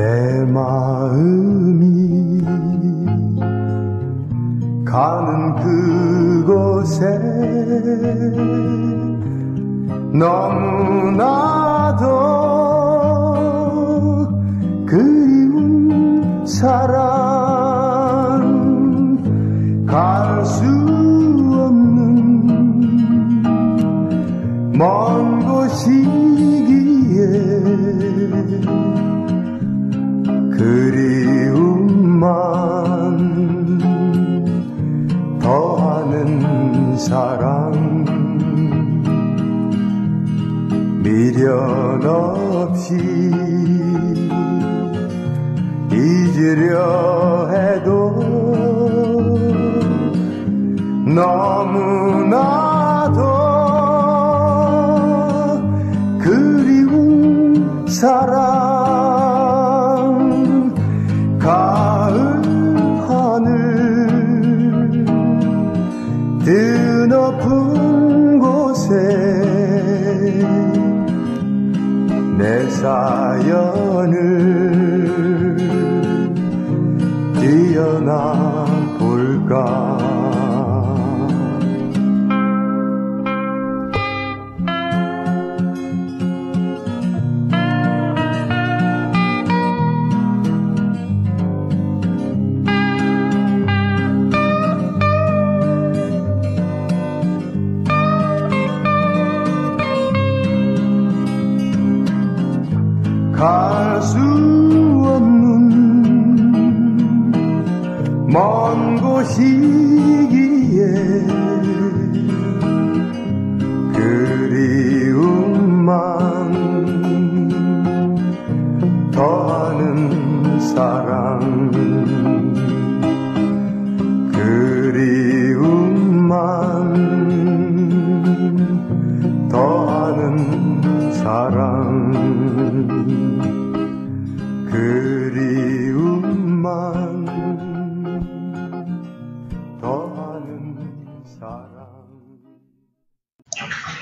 내 마음이 가는 그곳에 너무나도 그리운 사랑 갈 수 없는 먼 사랑. 미련 없이 잊으려 해도 너무나도 그리운 사랑 드높은 곳에 내 사연을 뛰어나 볼까 갈 수 없는 먼 곳이 Gracias.